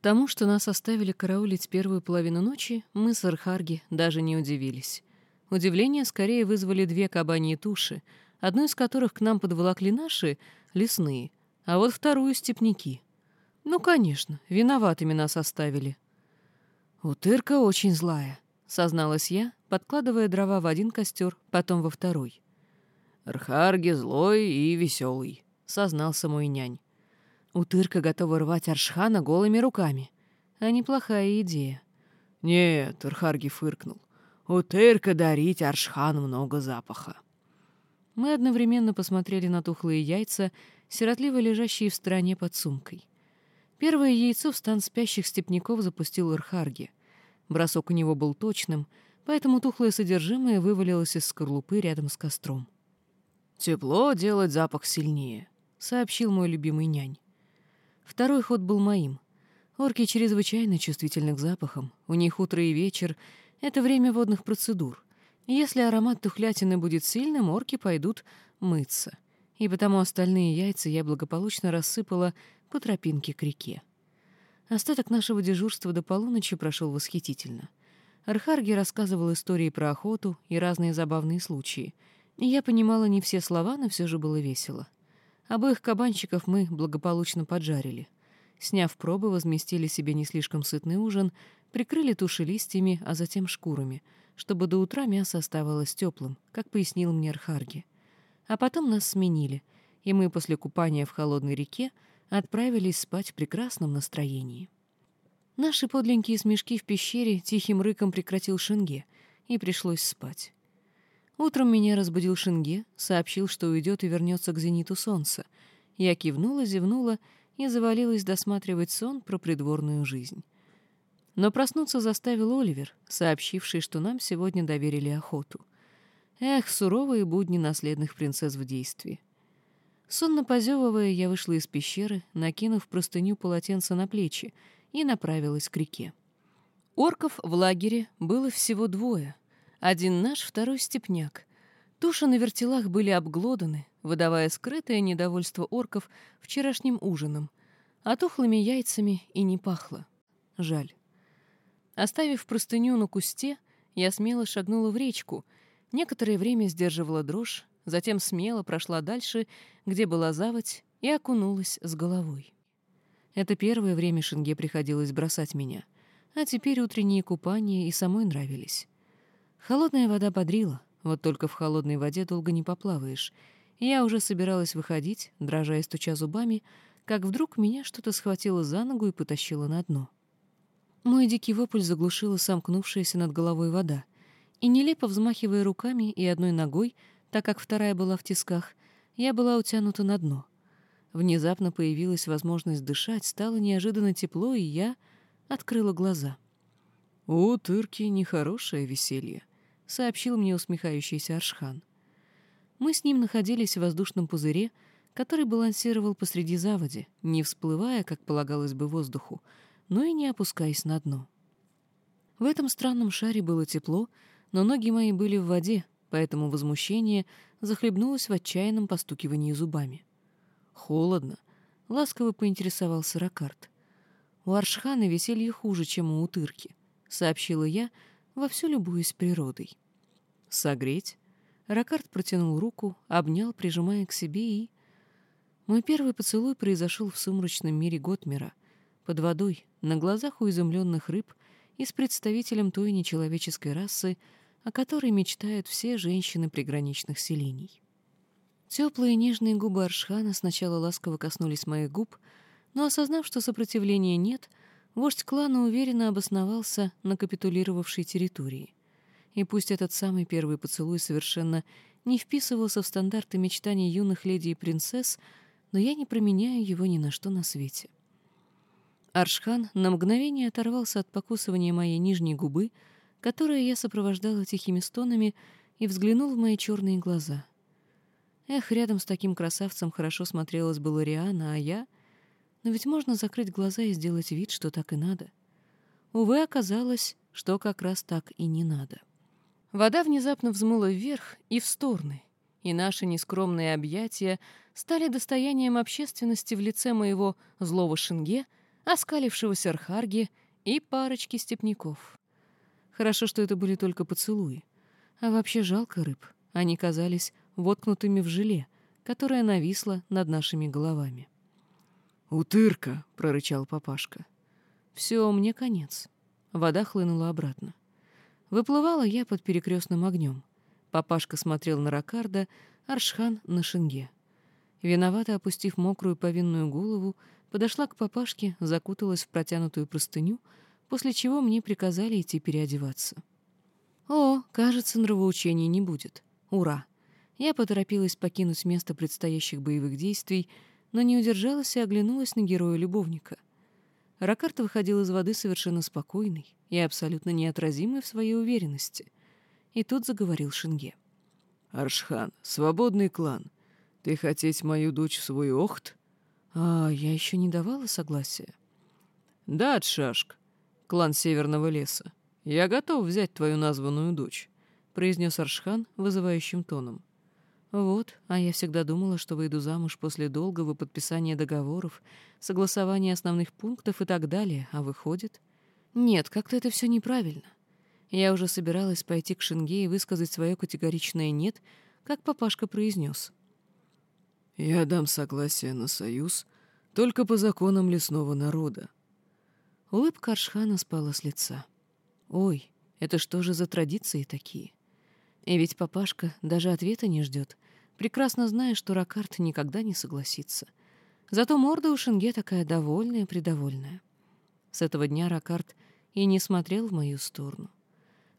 Тому, что нас оставили караулить первую половину ночи, мы с Архарги даже не удивились. Удивление скорее вызвали две кабаньи туши, одну из которых к нам подволокли наши, лесные, а вот вторую — степняки. Ну, конечно, виноватыми нас оставили. «Утырка очень злая», — созналась я, подкладывая дрова в один костер, потом во второй. «Архарги злой и веселый», — сознался мой нянь. Утырка готова рвать Аршхана голыми руками. А неплохая идея. «Нет», — Архарги фыркнул, — «утырка дарить Аршхану много запаха». Мы одновременно посмотрели на тухлые яйца, сиротливо лежащие в стороне под сумкой. Первое яйцо в стан спящих степняков запустил Ирхарги. Бросок у него был точным, поэтому тухлое содержимое вывалилось из скорлупы рядом с костром. «Тепло делает запах сильнее», — сообщил мой любимый нянь. Второй ход был моим. Орки чрезвычайно чувствительны к запахам. У них утро и вечер — это время водных процедур. Если аромат тухлятины будет сильным, орки пойдут мыться. И потому остальные яйца я благополучно рассыпала по тропинке к реке. Остаток нашего дежурства до полуночи прошел восхитительно. Архарги рассказывал истории про охоту и разные забавные случаи. Я понимала не все слова, но все же было весело. Обоих кабанчиков мы благополучно поджарили. Сняв пробы, возместили себе не слишком сытный ужин, прикрыли туши листьями, а затем шкурами, чтобы до утра мясо оставалось теплым, как пояснил мне Архарги. А потом нас сменили, и мы после купания в холодной реке отправились спать в прекрасном настроении. Наши подленькие смешки в пещере тихим рыком прекратил Шенге, и пришлось спать. Утром меня разбудил Шинге, сообщил, что уйдет и вернется к зениту солнца. Я кивнула, зевнула и завалилась досматривать сон про придворную жизнь. Но проснуться заставил Оливер, сообщивший, что нам сегодня доверили охоту. Эх, суровые будни наследных принцесс в действии. Сонно позевывая, я вышла из пещеры, накинув простыню полотенца на плечи, и направилась к реке. Орков в лагере было всего двое — один наш, второй степняк. Туши на вертелах были обглоданы, выдавая скрытое недовольство орков вчерашним ужином, а тухлыми яйцами и не пахло. Жаль. Оставив простыню на кусте, я смело шагнула в речку, некоторое время сдерживала дрожь, затем смело прошла дальше, где была заводь, и окунулась с головой. Это первое время Шинге приходилось бросать меня, а теперь утренние купания и самой нравились. Холодная вода бодрила, вот только в холодной воде долго не поплаваешь. я уже собиралась выходить, дрожа и стуча зубами, как вдруг меня что-то схватило за ногу и потащило на дно. Мой дикий вопль заглушила сомкнувшаяся над головой вода, и, нелепо взмахивая руками и одной ногой, так как вторая была в тисках, я была утянута на дно. Внезапно появилась возможность дышать, стало неожиданно тепло, и я открыла глаза. «У тырки нехорошее веселье», сообщил мне усмехающийся Аршхан. Мы с ним находились в воздушном пузыре, который балансировал посреди заводи, не всплывая, как полагалось бы, воздуху, но и не опускаясь на дно. В этом странном шаре было тепло, но ноги мои были в воде, поэтому возмущение захлебнулось в отчаянном постукивании зубами. «Холодно», — ласково поинтересовался Ракарт. «У Аршхана веселье хуже, чем у Утырки», — сообщила я, вовсю любуясь природой. «Согреть?» Ракард протянул руку, обнял, прижимая к себе и... Мой первый поцелуй произошел в сумрачном мире Готмера, под водой, на глазах у изумленных рыб и с представителем той нечеловеческой расы, о которой мечтают все женщины приграничных селений. Теплые нежные губы Аршхана сначала ласково коснулись моих губ, но, осознав, что сопротивления нет, вождь клана уверенно обосновался на капитулировавшей территории — и пусть этот самый первый поцелуй совершенно не вписывался в стандарты мечтаний юных леди и принцесс, но я не променяю его ни на что на свете. Аршхан на мгновение оторвался от покусывания моей нижней губы, которое я сопровождала тихими стонами, и взглянул в мои черные глаза. Эх, рядом с таким красавцем хорошо смотрелась была Риана, а я... Но ведь можно закрыть глаза и сделать вид, что так и надо. Увы, оказалось, что как раз так и не надо. Вода внезапно взмыла вверх и в стороны, и наши нескромные объятия стали достоянием общественности в лице моего злого шинге, оскалившегося архарги и парочки степняков. Хорошо, что это были только поцелуи. А вообще жалко рыб. Они казались воткнутыми в желе, которое нависло над нашими головами. «Утырка!» — прорычал папашка. «Все, мне конец». Вода хлынула обратно. Выплывала я под перекрестным огнем. Папашка смотрел на Ракарда, Аршхан — на Шенге. Виновато опустив мокрую повинную голову, подошла к папашке, закуталась в протянутую простыню, после чего мне приказали идти переодеваться. О, кажется, нравоучений не будет. Ура! Я поторопилась покинуть место предстоящих боевых действий, но не удержалась и оглянулась на героя-любовника. Ракарт выходил из воды совершенно спокойный и абсолютно неотразимый в своей уверенности. И тут заговорил Шинге. «Аршхан, свободный клан. Ты хотеть мою дочь в свой охт?» «А, я еще не давала согласия». «Да, Тшашк, клан Северного леса. Я готов взять твою названную дочь», — произнес Аршхан вызывающим тоном. Вот, а я всегда думала, что выйду замуж после долгого подписания договоров, согласования основных пунктов и так далее, а выходит... Нет, как-то это все неправильно. Я уже собиралась пойти к Шинге и высказать свое категоричное «нет», как папашка произнес. «Я дам согласие на союз только по законам лесного народа». Улыбка Аршхана спала с лица. «Ой, это что же за традиции такие?» И ведь папашка даже ответа не ждет, прекрасно зная, что Ракарт никогда не согласится. Зато морда у Шенге такая довольная-предовольная. С этого дня Ракарт и не смотрел в мою сторону.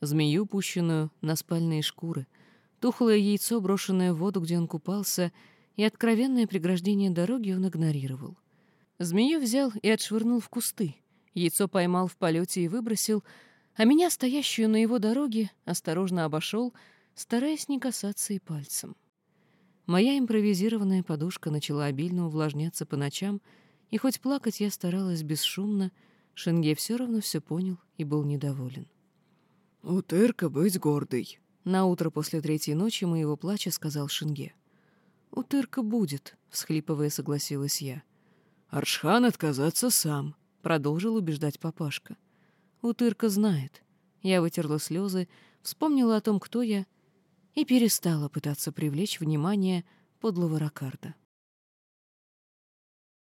Змею, пущенную на спальные шкуры, тухлое яйцо, брошенное в воду, где он купался, и откровенное преграждение дороги он игнорировал. Змею взял и отшвырнул в кусты, яйцо поймал в полете и выбросил, а меня, стоящую на его дороге, осторожно обошел, стараясь не касаться и пальцем. Моя импровизированная подушка начала обильно увлажняться по ночам, и хоть плакать я старалась бесшумно, Шенге все равно все понял и был недоволен. «Утырка быть гордой», — на утро после третьей ночи моего плача сказал Шенге. «Утырка будет», — всхлипывая согласилась я. «Аршхан отказаться сам», — продолжил убеждать папашка. Утырка знает. Я вытерла слезы, вспомнила о том, кто я, и перестала пытаться привлечь внимание подлого Ракарда.